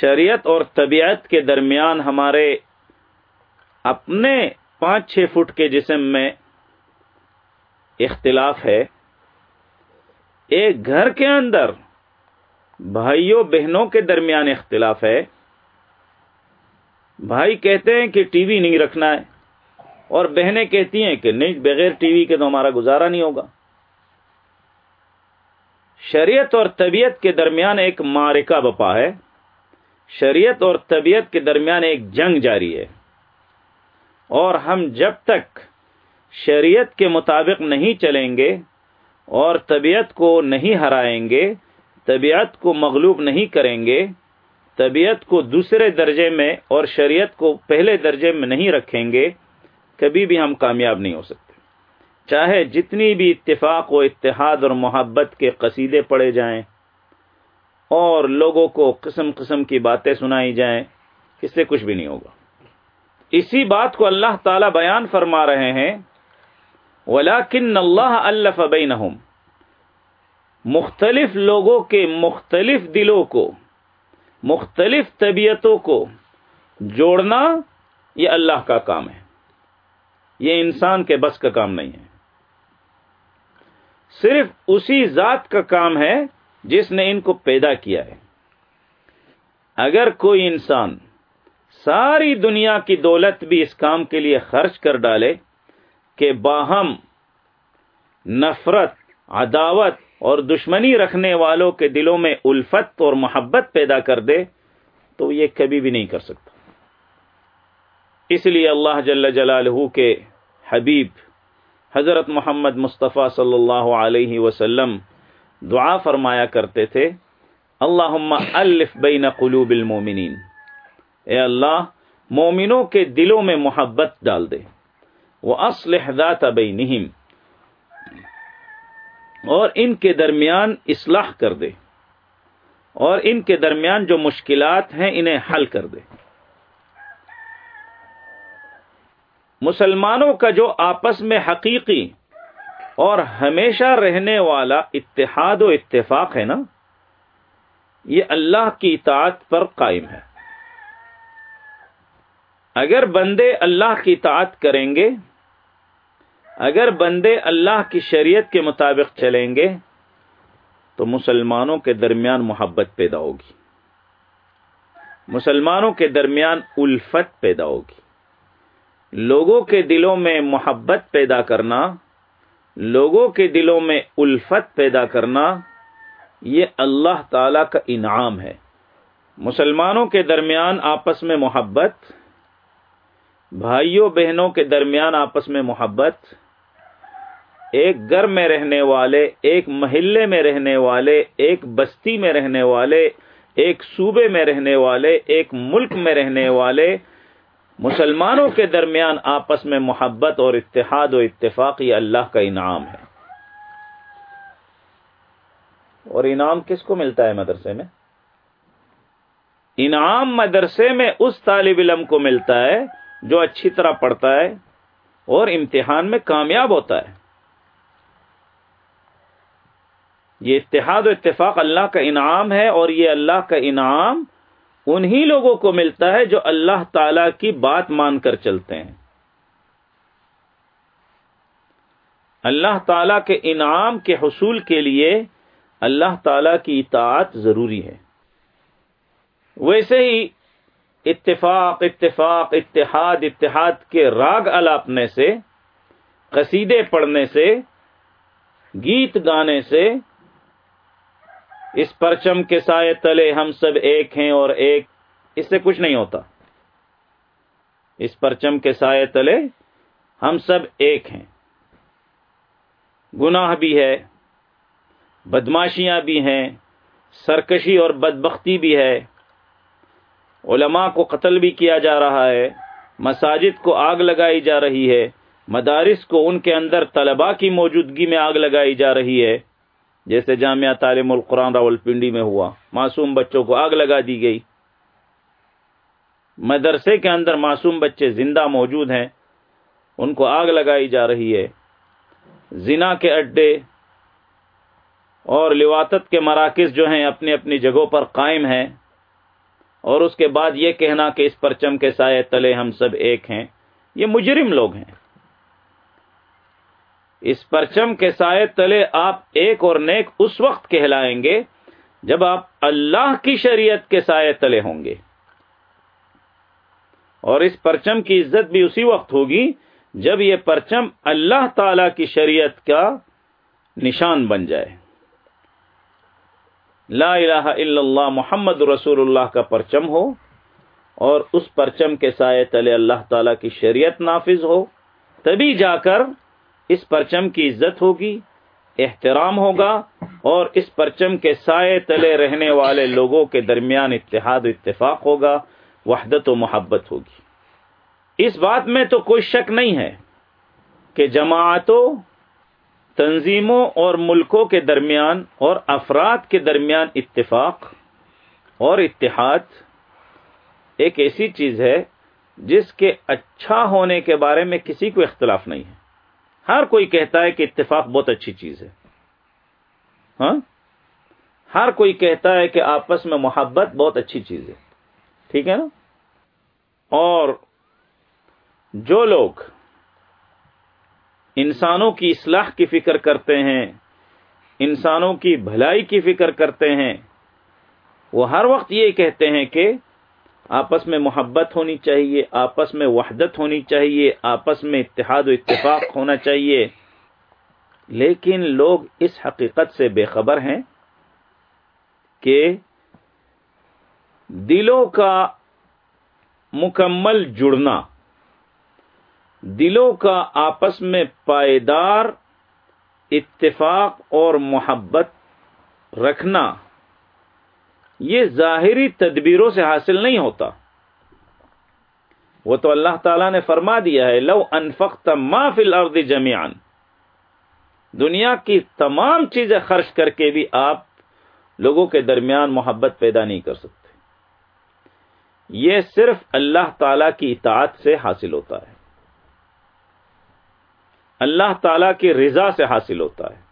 شریعت اور طبیعت کے درمیان ہمارے اپنے پانچ چھ فٹ کے جسم میں اختلاف ہے۔ ایک گھر کے اندر بھائیوں بہنوں کے درمیان اختلاف ہے۔ بھائی کہتے ہیں کہ ٹی وی نہیں رکھنا ہے اور بہنیں کہتی ہیں کہ نہیں، بغیر ٹی وی کے تو ہمارا گزارا نہیں ہوگا۔ شریعت اور طبیعت کے درمیان ایک مارکہ بپا ہے۔ شریعت اور طبیعت کے درمیان ایک جنگ جاری ہے۔ اور ہم جب تک شریعت کے مطابق نہیں چلیں گے اور طبیعت کو نہیں ہرائیں گے، طبیعت کو مغلوب نہیں کریں گے، طبیعت کو دوسرے درجے میں اور شریعت کو پہلے درجے میں نہیں رکھیں گے، کبھی بھی ہم کامیاب نہیں ہو سکتے۔ چاہے جتنی بھی اتفاق و اتحاد اور محبت کے قصیدے پڑے جائیں اور لوگوں کو قسم قسم کی باتیں سنائی جائیں، اس سے کچھ بھی نہیں ہوگا۔ اسی بات کو اللہ تعالی بیان فرما رہے ہیں ولاکن اللہ الف بینہم مختلف لوگوں کے مختلف دلوں کو، مختلف طبیعتوں کو جوڑنا یہ اللہ کا کام ہے۔ یہ انسان کے بس کا کام نہیں ہے۔ صرف اسی ذات کا کام ہے جس نے ان کو پیدا کیا ہے۔ اگر کوئی انسان ساری دنیا کی دولت بھی اس کام کے لیے خرچ کر ڈالے کہ باہم نفرت، عداوت اور دشمنی رکھنے والوں کے دلوں میں الفت اور محبت پیدا کر دے تو یہ کبھی بھی نہیں کر سکتا۔ اس لیے اللہ جل جلالہ کے حبیب حضرت محمد مصطفیٰ صلی اللہ علیہ وسلم دعا فرمایا کرتے تھے اللہ الف بین قلوب المومنین. اے اللہ، مومنوں کے دلوں میں محبت ڈال دے وہ اسلح ذات بینہم اور ان کے درمیان اصلاح کر دے، اور ان کے درمیان جو مشکلات ہیں انہیں حل کر دے۔ مسلمانوں کا جو آپس میں حقیقی اور ہمیشہ رہنے والا اتحاد و اتفاق ہے نا، یہ اللہ کی اطاعت پر قائم ہے۔ اگر بندے اللہ کی اطاعت کریں گے، اگر بندے اللہ کی شریعت کے مطابق چلیں گے، تو مسلمانوں کے درمیان محبت پیدا ہوگی۔ مسلمانوں کے درمیان الفت پیدا ہوگی۔ لوگوں کے دلوں میں محبت پیدا کرنا لوگوں کے دلوں میں الفت پیدا کرنا یہ اللہ تعالی کا انعام ہے۔ مسلمانوں کے درمیان آپس میں محبت، بھائیوں بہنوں کے درمیان آپس میں محبت، ایک گھر میں رہنے والے، ایک محلے میں رہنے والے، ایک بستی میں رہنے والے، ایک صوبے میں رہنے والے، ایک ملک میں رہنے والے مسلمانوں کے درمیان آپس میں محبت اور اتحاد و اتفاق یہ اللہ کا انعام ہے۔ اور انعام کس کو ملتا ہے مدرسے میں؟ انعام مدرسے میں اس طالب علم کو ملتا ہے جو اچھی طرح پڑھتا ہے اور امتحان میں کامیاب ہوتا ہے۔ یہ اتحاد و اتفاق اللہ کا انعام ہے اور یہ اللہ کا انعام انہی لوگوں کو ملتا ہے جو اللہ تعالی کی بات مان کر چلتے ہیں۔ اللہ تعالی کے انعام کے حصول کے لیے اللہ تعالی کی اطاعت ضروری ہے۔ ویسے ہی اتفاق اتفاق، اتحاد اتحاد کے راگ الاپنے سے، قصیدے پڑھنے سے، گیت گانے سے اس پرچم کے سائے تلے ہم سب ایک ہیں اور ایک، اس سے کچھ نہیں ہوتا۔ اس پرچم کے سائے تلے ہم سب ایک ہیں۔ گناہ بھی ہے، بدماشیاں بھی ہیں، سرکشی اور بدبختی بھی ہے۔ علماء کو قتل بھی کیا جا رہا ہے، مساجد کو آگ لگائی جا رہی ہے، مدارس کو ان کے اندر طلباء کی موجودگی میں آگ لگائی جا رہی ہے۔ جیسے جامعہ تعلیم القرآن راول پنڈی میں ہوا، معصوم بچوں کو آگ لگا دی گئی۔ مدرسے کے اندر معصوم بچے زندہ موجود ہیں، ان کو آگ لگائی جا رہی ہے۔ زنا کے اڈے اور لواتت کے مراکز جو ہیں، اپنی اپنی جگہوں پر قائم ہیں۔ اور اس کے بعد یہ کہنا کہ اس پرچم کے سائے تلے ہم سب ایک ہیں۔ یہ مجرم لوگ ہیں۔ اس پرچم کے سائے تلے آپ ایک اور نیک اس وقت کہلائیں گے جب آپ اللہ کی شریعت کے سائے تلے ہوں گے۔ اور اس پرچم کی عزت بھی اسی وقت ہوگی جب یہ پرچم اللہ تعالی کی شریعت کا نشان بن جائے۔ لا الہ الا اللہ محمد رسول اللہ کا پرچم ہو اور اس پرچم کے سائے تلے اللہ تعالی کی شریعت نافذ ہو، تبھی جا کر اس پرچم کی عزت ہوگی، احترام ہوگا اور اس پرچم کے سائے تلے رہنے والے لوگوں کے درمیان اتحاد و اتفاق ہوگا، وحدت و محبت ہوگی۔ اس بات میں تو کوئی شک نہیں ہے کہ جماعتوں، تنظیموں اور ملکوں کے درمیان اور افراد کے درمیان اتفاق اور اتحاد ایک ایسی چیز ہے جس کے اچھا ہونے کے بارے میں کسی کو اختلاف نہیں ہے۔ ہر کوئی کہتا ہے کہ اتفاق بہت اچھی چیز ہے۔ ہاں؟ ہر کوئی کہتا ہے کہ آپس میں محبت بہت اچھی چیز ہے۔ ٹھیک ہے نا؟ اور جو لوگ انسانوں کی اصلاح کی فکر کرتے ہیں، انسانوں کی بھلائی کی فکر کرتے ہیں، وہ ہر وقت یہ کہتے ہیں کہ آپس میں محبت ہونی چاہیے، آپس میں وحدت ہونی چاہیے، آپس میں اتحاد و اتفاق ہونا چاہیے۔ لیکن لوگ اس حقیقت سے بے خبر ہیں کہ دلوں کا مکمل جڑنا، دلوں کا آپس میں پائیدار اتفاق اور محبت رکھنا یہ ظاہری تدبیروں سے حاصل نہیں ہوتا۔ وہ تو اللہ تعالی نے فرما دیا ہے، لو انفقت ما فی الارض جمیان دنیا کی تمام چیزیں خرچ کر کے بھی آپ لوگوں کے درمیان محبت پیدا نہیں کر سکتے۔ یہ صرف اللہ تعالی کی اطاعت سے حاصل ہوتا ہے۔ اللہ تعالی کی رضا سے حاصل ہوتا ہے۔